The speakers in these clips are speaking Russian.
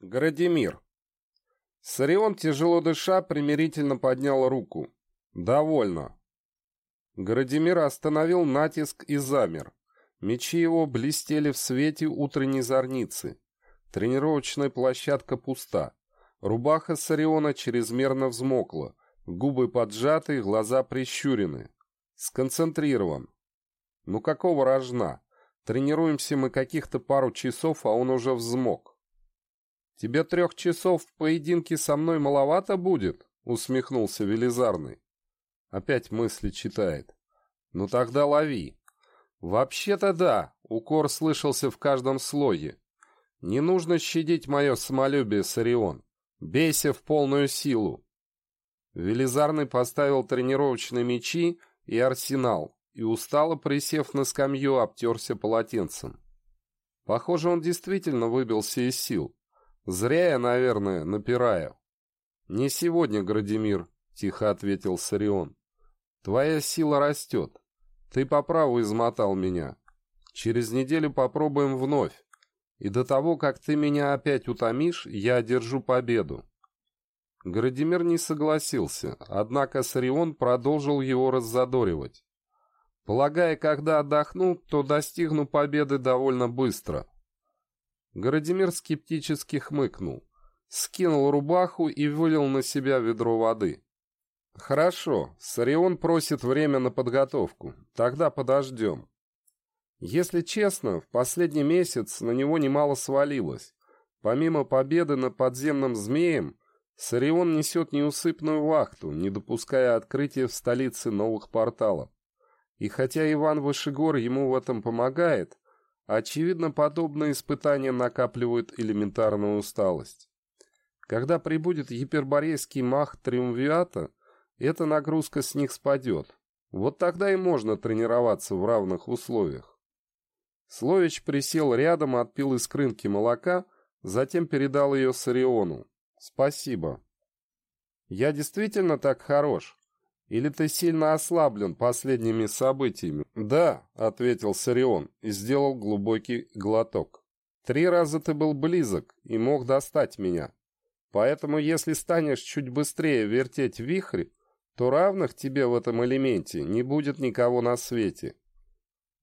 Градимир. Сарион, тяжело дыша, примирительно поднял руку. «Довольно». Градимир остановил натиск и замер. Мечи его блестели в свете утренней зорницы. Тренировочная площадка пуста. Рубаха Сариона чрезмерно взмокла. Губы поджаты, глаза прищурены. Сконцентрирован. Ну какого рожна? Тренируемся мы каких-то пару часов, а он уже взмок. «Тебе трех часов в поединке со мной маловато будет?» — усмехнулся Велизарный. Опять мысли читает. «Ну тогда лови». «Вообще-то да», — укор слышался в каждом слое. «Не нужно щадить мое самолюбие, Сарион. Бейся в полную силу». Велизарный поставил тренировочные мечи и арсенал, и устало, присев на скамью, обтерся полотенцем. Похоже, он действительно выбился из сил. Зря я, наверное, напираю. Не сегодня, Градимир, тихо ответил Сарион. Твоя сила растет. Ты по праву измотал меня. Через неделю попробуем вновь. И до того, как ты меня опять утомишь, я одержу победу. Градимир не согласился, однако Сарион продолжил его раззадоривать. Полагая, когда отдохну, то достигну победы довольно быстро. Городимир скептически хмыкнул, скинул рубаху и вылил на себя ведро воды. «Хорошо, Сарион просит время на подготовку. Тогда подождем». Если честно, в последний месяц на него немало свалилось. Помимо победы над подземным змеем, Сарион несет неусыпную вахту, не допуская открытия в столице новых порталов. И хотя Иван Вышегор ему в этом помогает, Очевидно, подобные испытания накапливают элементарную усталость. Когда прибудет гиперборейский мах Триумвиата, эта нагрузка с них спадет. Вот тогда и можно тренироваться в равных условиях. Слович присел рядом, отпил из крынки молока, затем передал ее Сариону. «Спасибо». «Я действительно так хорош?» Или ты сильно ослаблен последними событиями?» «Да», — ответил Сарион и сделал глубокий глоток. «Три раза ты был близок и мог достать меня. Поэтому если станешь чуть быстрее вертеть вихрь, то равных тебе в этом элементе не будет никого на свете».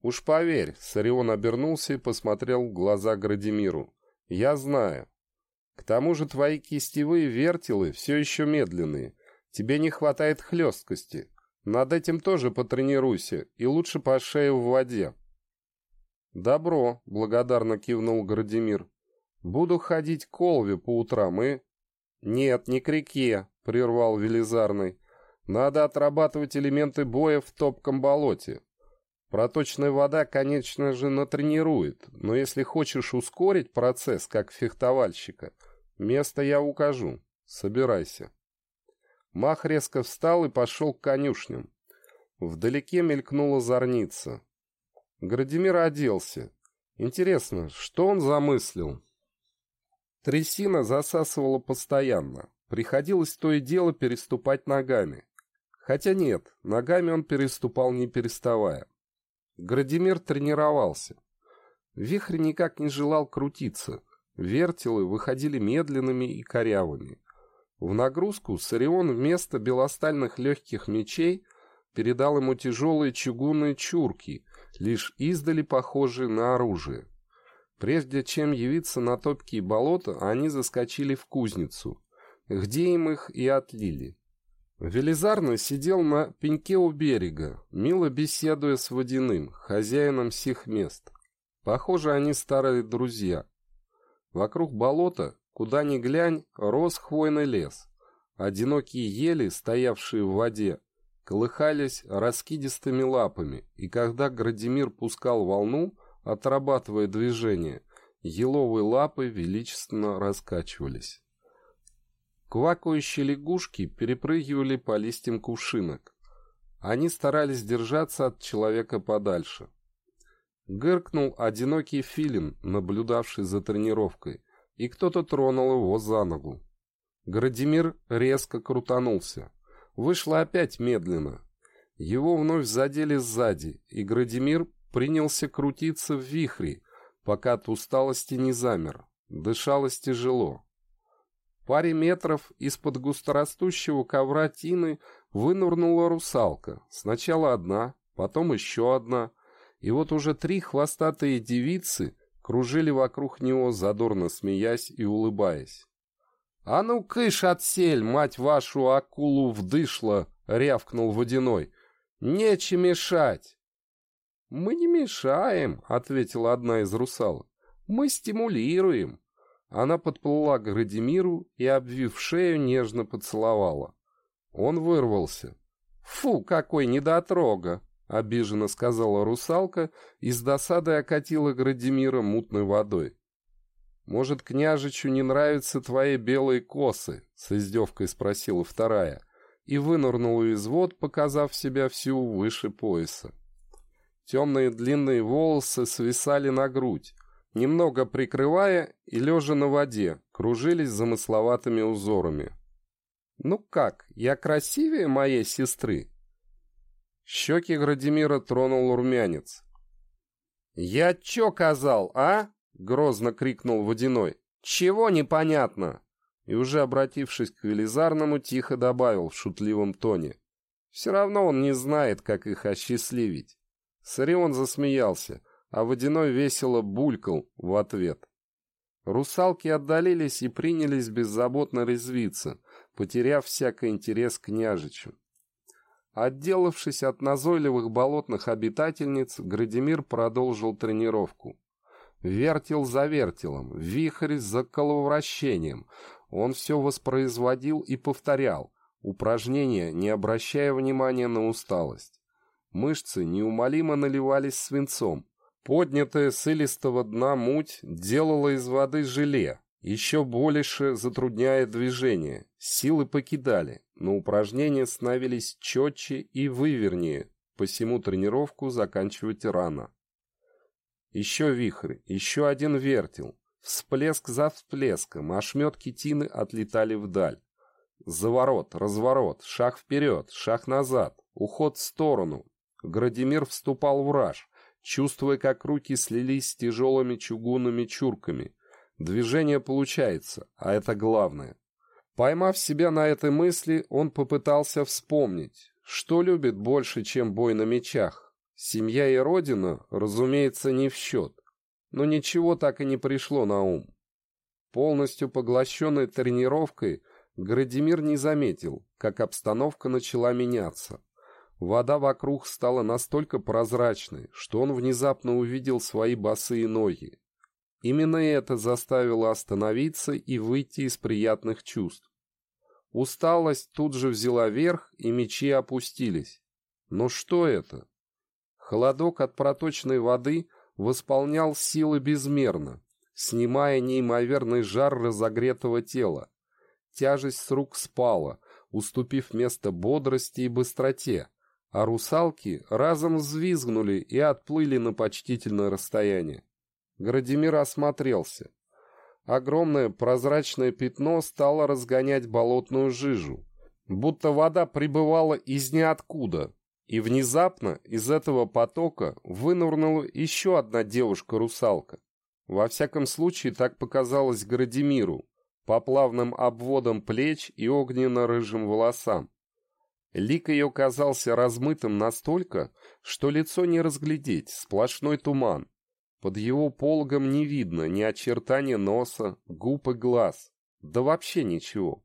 «Уж поверь», — Сарион обернулся и посмотрел в глаза Градимиру. «Я знаю. К тому же твои кистевые вертелы все еще медленные» Тебе не хватает хлесткости. Над этим тоже потренируйся, и лучше по шее в воде». «Добро», — благодарно кивнул Градимир. «Буду ходить к Олве по утрам и...» «Нет, не к реке», — прервал Велизарный. «Надо отрабатывать элементы боя в топком болоте. Проточная вода, конечно же, натренирует, но если хочешь ускорить процесс, как фехтовальщика, место я укажу. Собирайся». Мах резко встал и пошел к конюшням. Вдалеке мелькнула зорница. Градимир оделся. Интересно, что он замыслил? Трясина засасывала постоянно. Приходилось то и дело переступать ногами. Хотя нет, ногами он переступал не переставая. Градимир тренировался. Вихрь никак не желал крутиться. Вертелы выходили медленными и корявыми. В нагрузку Сарион вместо белостальных легких мечей передал ему тяжелые чугунные чурки, лишь издали похожие на оружие. Прежде чем явиться на топкие болота, они заскочили в кузницу, где им их и отлили. Велизарно сидел на пеньке у берега, мило беседуя с водяным, хозяином сих мест. Похоже, они старые друзья. Вокруг болота Куда ни глянь, рос хвойный лес. Одинокие ели, стоявшие в воде, колыхались раскидистыми лапами, и когда Градимир пускал волну, отрабатывая движение, еловые лапы величественно раскачивались. Квакающие лягушки перепрыгивали по листьям кувшинок. Они старались держаться от человека подальше. Гыркнул одинокий филин, наблюдавший за тренировкой, и кто-то тронул его за ногу. Градимир резко крутанулся. Вышло опять медленно. Его вновь задели сзади, и Градимир принялся крутиться в вихре, пока от усталости не замер. Дышалось тяжело. В паре метров из-под густорастущего ковра тины вынурнула русалка. Сначала одна, потом еще одна. И вот уже три хвостатые девицы кружили вокруг него, задорно смеясь и улыбаясь. «А ну, кыш отсель, мать вашу акулу вдышла!» — рявкнул водяной. «Нече мешать!» «Мы не мешаем», — ответила одна из русалок. «Мы стимулируем». Она подплыла к Градимиру и, обвив шею, нежно поцеловала. Он вырвался. «Фу, какой недотрога!» — обиженно сказала русалка и с досадой окатила Градимира мутной водой. «Может, княжичу не нравятся твои белые косы?» — с издевкой спросила вторая, и вынырнула из вод, показав себя всю выше пояса. Темные длинные волосы свисали на грудь, немного прикрывая и, лежа на воде, кружились замысловатыми узорами. «Ну как, я красивее моей сестры?» Щеки Градимира тронул румянец. «Я чё казал, а?» — грозно крикнул Водяной. «Чего непонятно?» И уже обратившись к Велизарному, тихо добавил в шутливом тоне. «Все равно он не знает, как их осчастливить». Сарион засмеялся а водяной весело булькал в ответ. Русалки отдалились и принялись беззаботно резвиться, потеряв всякий интерес к княжичу. Отделавшись от назойливых болотных обитательниц, Градимир продолжил тренировку. Вертел за вертелом, вихрь за коловращением. Он все воспроизводил и повторял, упражнения, не обращая внимания на усталость. Мышцы неумолимо наливались свинцом, Поднятая с илистого дна муть делала из воды желе, еще больше затрудняя движение. Силы покидали, но упражнения становились четче и вывернее, посему тренировку заканчивать рано. Еще вихрь, еще один вертел. Всплеск за всплеском, ошметки тины отлетали вдаль. Заворот, разворот, шаг вперед, шаг назад, уход в сторону. Градимир вступал в раж, чувствуя, как руки слились с тяжелыми чугунными чурками. Движение получается, а это главное. Поймав себя на этой мысли, он попытался вспомнить, что любит больше, чем бой на мечах. Семья и родина, разумеется, не в счет. Но ничего так и не пришло на ум. Полностью поглощенный тренировкой, Градимир не заметил, как обстановка начала меняться. Вода вокруг стала настолько прозрачной, что он внезапно увидел свои босые ноги. Именно это заставило остановиться и выйти из приятных чувств. Усталость тут же взяла верх, и мечи опустились. Но что это? Холодок от проточной воды восполнял силы безмерно, снимая неимоверный жар разогретого тела. Тяжесть с рук спала, уступив место бодрости и быстроте, а русалки разом взвизгнули и отплыли на почтительное расстояние. Градимир осмотрелся. Огромное прозрачное пятно стало разгонять болотную жижу, будто вода прибывала из ниоткуда, и внезапно из этого потока вынурнула еще одна девушка-русалка. Во всяком случае, так показалось Градимиру, по плавным обводам плеч и огненно-рыжим волосам. Лик ее казался размытым настолько, что лицо не разглядеть, сплошной туман. Под его пологом не видно ни очертания носа, губ и глаз, да вообще ничего.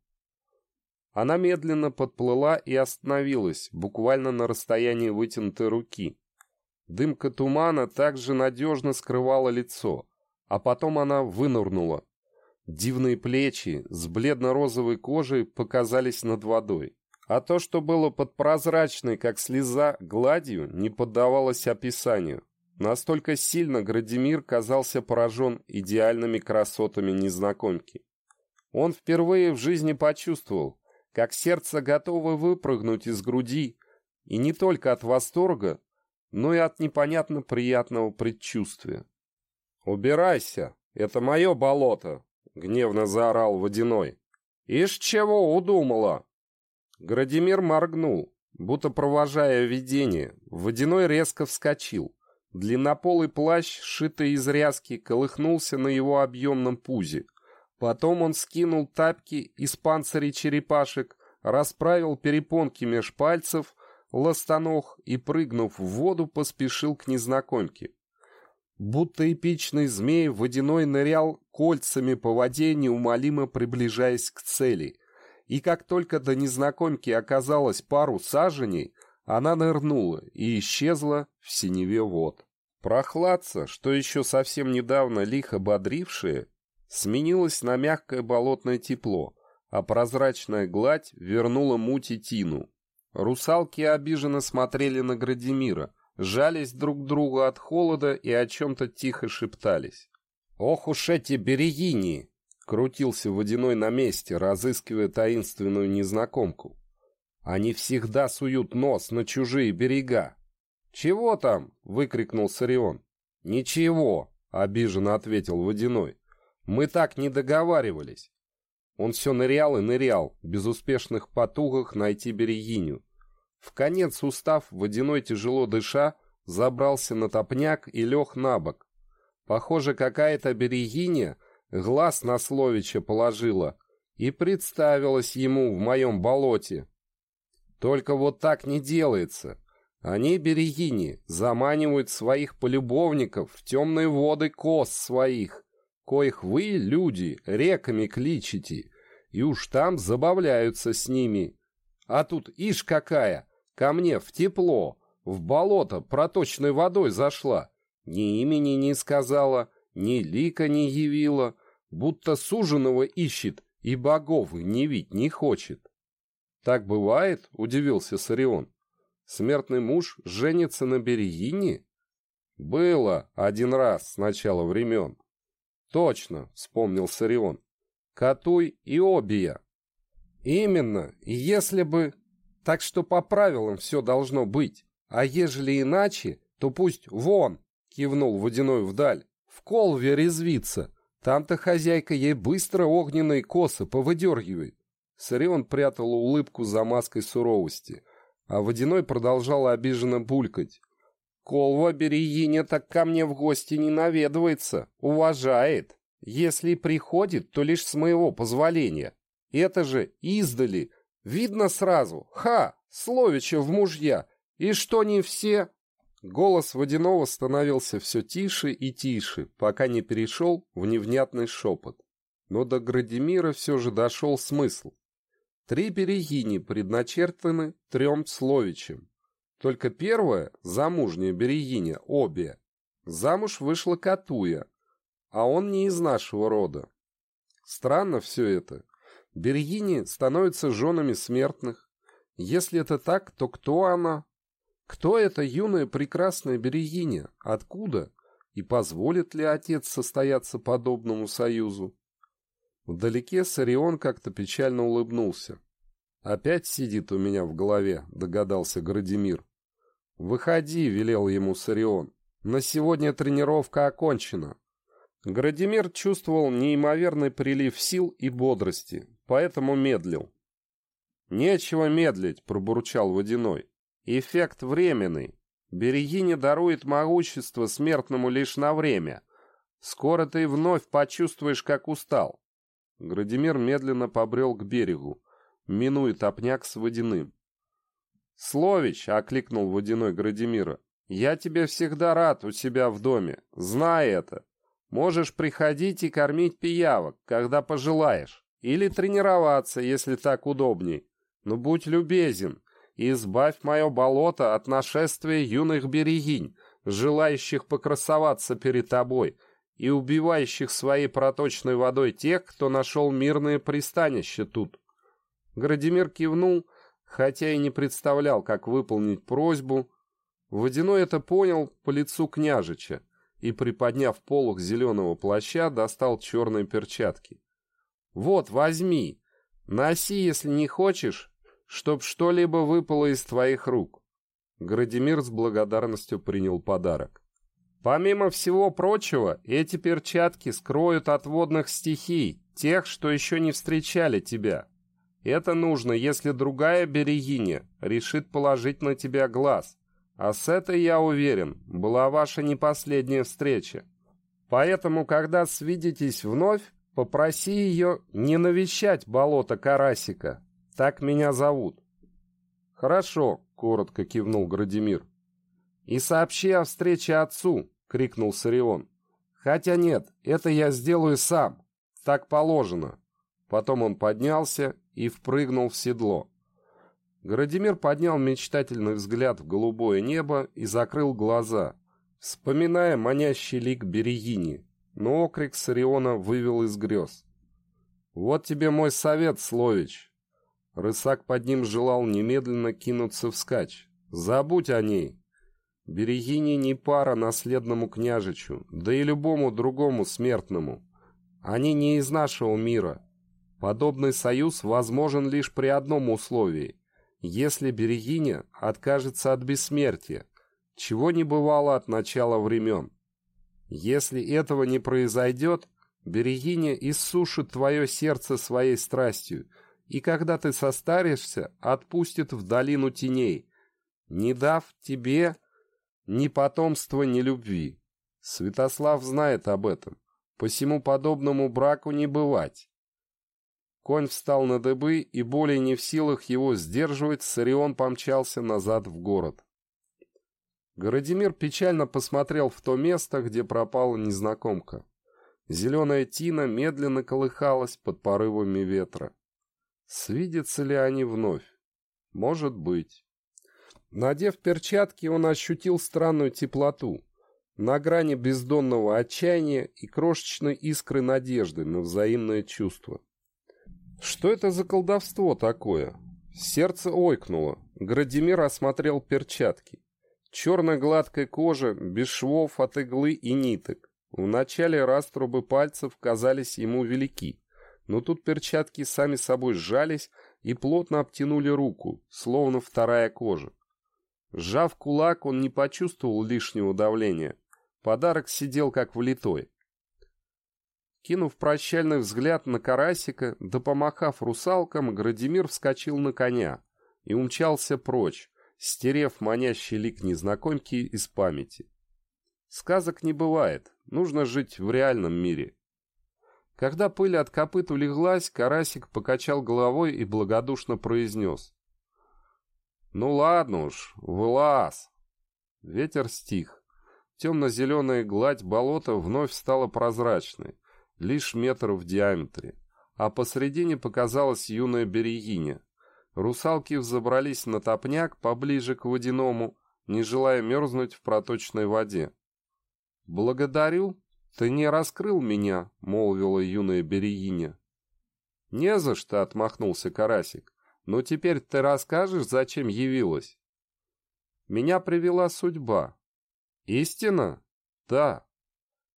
Она медленно подплыла и остановилась, буквально на расстоянии вытянутой руки. Дымка тумана также надежно скрывала лицо, а потом она вынырнула. Дивные плечи с бледно-розовой кожей показались над водой. А то, что было под прозрачной, как слеза, гладью, не поддавалось описанию. Настолько сильно Градимир казался поражен идеальными красотами незнакомки. Он впервые в жизни почувствовал, как сердце готово выпрыгнуть из груди, и не только от восторга, но и от непонятно приятного предчувствия. «Убирайся! Это мое болото!» — гневно заорал Водяной. «Ишь чего удумала?» Градимир моргнул, будто провожая видение. Водяной резко вскочил. Длиннополый плащ, сшитый из ряски, колыхнулся на его объемном пузе. Потом он скинул тапки из панцирей черепашек, расправил перепонки меж пальцев, ластоног и, прыгнув в воду, поспешил к незнакомке. Будто эпичный змей водяной нырял кольцами по воде, неумолимо приближаясь к цели. И как только до незнакомки оказалось пару саженей, она нырнула и исчезла в синеве вод. Прохладца, что еще совсем недавно лихо бодрившее, сменилось на мягкое болотное тепло, а прозрачная гладь вернула муть тину. Русалки обиженно смотрели на Градимира, жались друг к другу от холода и о чем-то тихо шептались. «Ох уж эти берегини!» — крутился водяной на месте, разыскивая таинственную незнакомку. «Они всегда суют нос на чужие берега». «Чего там?» — выкрикнул Сарион. «Ничего», — обиженно ответил водяной. «Мы так не договаривались». Он все нырял и нырял, в безуспешных потугах найти берегиню. В конец устав, водяной тяжело дыша, забрался на топняк и лег на бок. Похоже, какая-то берегиня глаз на Словича положила и представилась ему в моем болоте. Только вот так не делается. Они, берегини, заманивают своих полюбовников в темные воды кос своих, коих вы, люди, реками кличите, и уж там забавляются с ними. А тут ишь какая, ко мне в тепло, в болото проточной водой зашла, ни имени не сказала, ни лика не явила, будто суженого ищет и богов не видеть не хочет. «Так бывает?» — удивился Сарион. «Смертный муж женится на берегине?» «Было один раз с начала времен. «Точно», — вспомнил Сарион. «Катуй и Обия». «Именно, если бы...» «Так что по правилам все должно быть. А ежели иначе, то пусть вон!» — кивнул водяной вдаль. «В колве резвится. Там-то хозяйка ей быстро огненные косы повыдергивает». Сарион прятал улыбку за маской суровости, а водяной продолжал обиженно булькать. Колва Берегиня так ко мне в гости не наведывается, уважает. Если приходит, то лишь с моего позволения. Это же издали. Видно сразу. Ха! Словича в мужья. И что не все... Голос Водяного становился все тише и тише, пока не перешел в невнятный шепот. Но до Градимира все же дошел смысл. Три берегини предначертаны трем словичем. Только первая, замужняя берегиня, обе, замуж вышла Катуя, а он не из нашего рода. Странно все это. Берегини становятся женами смертных. Если это так, то кто она? Кто эта юная прекрасная берегиня? Откуда? И позволит ли отец состояться подобному союзу? Вдалеке Сарион как-то печально улыбнулся. «Опять сидит у меня в голове», — догадался Градимир. «Выходи», — велел ему Сарион. «На сегодня тренировка окончена». Градимир чувствовал неимоверный прилив сил и бодрости, поэтому медлил. «Нечего медлить», — пробурчал Водяной. «Эффект временный. Берегиня дарует могущество смертному лишь на время. Скоро ты вновь почувствуешь, как устал». Градимир медленно побрел к берегу, минуя топняк с водяным. «Слович!» — окликнул водяной Градимира. «Я тебе всегда рад у себя в доме. Знай это. Можешь приходить и кормить пиявок, когда пожелаешь. Или тренироваться, если так удобней. Но будь любезен и избавь мое болото от нашествия юных берегинь, желающих покрасоваться перед тобой и убивающих своей проточной водой тех, кто нашел мирное пристанище тут». Градимир кивнул — хотя и не представлял, как выполнить просьбу. Водяной это понял по лицу княжича и, приподняв полог зеленого плаща, достал черные перчатки. «Вот, возьми, носи, если не хочешь, чтоб что-либо выпало из твоих рук». Градимир с благодарностью принял подарок. «Помимо всего прочего, эти перчатки скроют от водных стихий, тех, что еще не встречали тебя. Это нужно, если другая берегиня решит положить на тебя глаз. А с этой, я уверен, была ваша не последняя встреча. Поэтому, когда свидитесь вновь, попроси ее не навещать болото Карасика. Так меня зовут. Хорошо, коротко кивнул Градимир. И сообщи о встрече отцу, крикнул Сарион. Хотя нет, это я сделаю сам. Так положено. Потом он поднялся и впрыгнул в седло. Градимир поднял мечтательный взгляд в голубое небо и закрыл глаза, вспоминая манящий лик Берегини, но окрик Сариона вывел из грез. «Вот тебе мой совет, Слович!» Рысак под ним желал немедленно кинуться вскачь. «Забудь о ней!» Берегини не пара наследному княжичу, да и любому другому смертному. Они не из нашего мира. Подобный союз возможен лишь при одном условии если Берегиня откажется от бессмертия, чего не бывало от начала времен. Если этого не произойдет, Берегиня иссушит твое сердце своей страстью, и когда ты состаришься, отпустит в долину теней, не дав тебе ни потомства, ни любви. Святослав знает об этом, посему подобному браку не бывать. Конь встал на дыбы, и более не в силах его сдерживать, Сарион помчался назад в город. Городимир печально посмотрел в то место, где пропала незнакомка. Зеленая тина медленно колыхалась под порывами ветра. Свидятся ли они вновь? Может быть. Надев перчатки, он ощутил странную теплоту, на грани бездонного отчаяния и крошечной искры надежды на взаимное чувство. Что это за колдовство такое? Сердце ойкнуло. Градимир осмотрел перчатки. Черная гладкая кожа, без швов от иглы и ниток. В начале раструбы пальцев казались ему велики, но тут перчатки сами собой сжались и плотно обтянули руку, словно вторая кожа. Сжав кулак, он не почувствовал лишнего давления. Подарок сидел как влитой. Кинув прощальный взгляд на карасика, да помахав русалкам, Градимир вскочил на коня и умчался прочь, стерев манящий лик незнакомки из памяти. Сказок не бывает, нужно жить в реальном мире. Когда пыль от копыт улеглась, карасик покачал головой и благодушно произнес. «Ну ладно уж, вылаз!» Ветер стих. Темно-зеленая гладь болота вновь стала прозрачной лишь метр в диаметре, а посредине показалась юная берегиня. Русалки взобрались на топняк поближе к водяному, не желая мерзнуть в проточной воде. «Благодарю, ты не раскрыл меня», — молвила юная берегиня. «Не за что», — отмахнулся Карасик. «Но теперь ты расскажешь, зачем явилась?» «Меня привела судьба». «Истина?» «Да».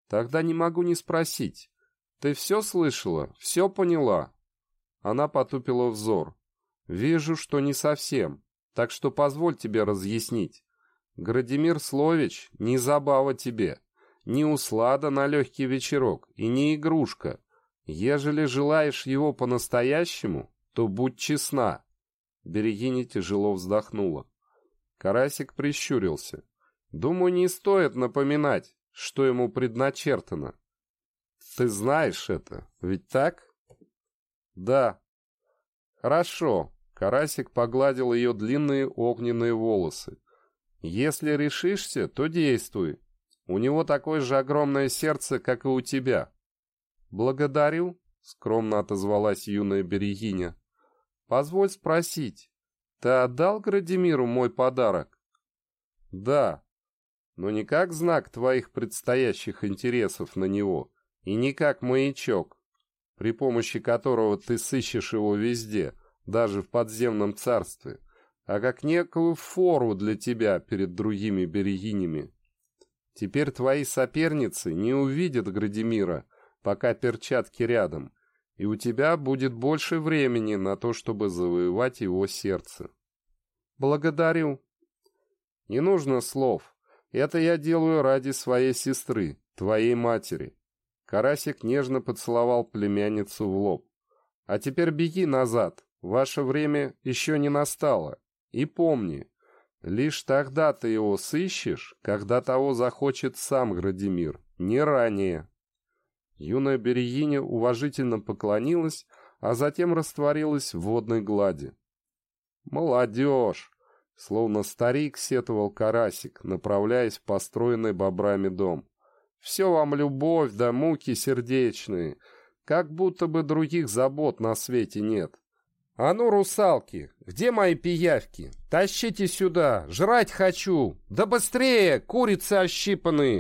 «Тогда не могу не спросить. «Ты все слышала? Все поняла?» Она потупила взор. «Вижу, что не совсем, так что позволь тебе разъяснить. Градимир Слович не забава тебе, не услада на легкий вечерок и не игрушка. Ежели желаешь его по-настоящему, то будь честна». Берегиня тяжело вздохнула. Карасик прищурился. «Думаю, не стоит напоминать, что ему предначертано. Ты знаешь это, ведь так? Да. Хорошо. Карасик погладил ее длинные огненные волосы. Если решишься, то действуй. У него такое же огромное сердце, как и у тебя. Благодарю, скромно отозвалась юная берегиня. Позволь спросить, ты отдал Градимиру мой подарок? Да, но не как знак твоих предстоящих интересов на него, и не как маячок, при помощи которого ты сыщешь его везде, даже в подземном царстве, а как некую фору для тебя перед другими берегинями. Теперь твои соперницы не увидят Градимира, пока перчатки рядом, и у тебя будет больше времени на то, чтобы завоевать его сердце. Благодарю. Не нужно слов. Это я делаю ради своей сестры, твоей матери. Карасик нежно поцеловал племянницу в лоб. «А теперь беги назад, ваше время еще не настало. И помни, лишь тогда ты его сыщешь, когда того захочет сам Градимир, не ранее». Юная берегиня уважительно поклонилась, а затем растворилась в водной глади. «Молодежь!» — словно старик сетовал карасик, направляясь в построенный бобрами дом. «Все вам любовь да муки сердечные, как будто бы других забот на свете нет. А ну, русалки, где мои пиявки? Тащите сюда, жрать хочу! Да быстрее, курицы ощипанные!»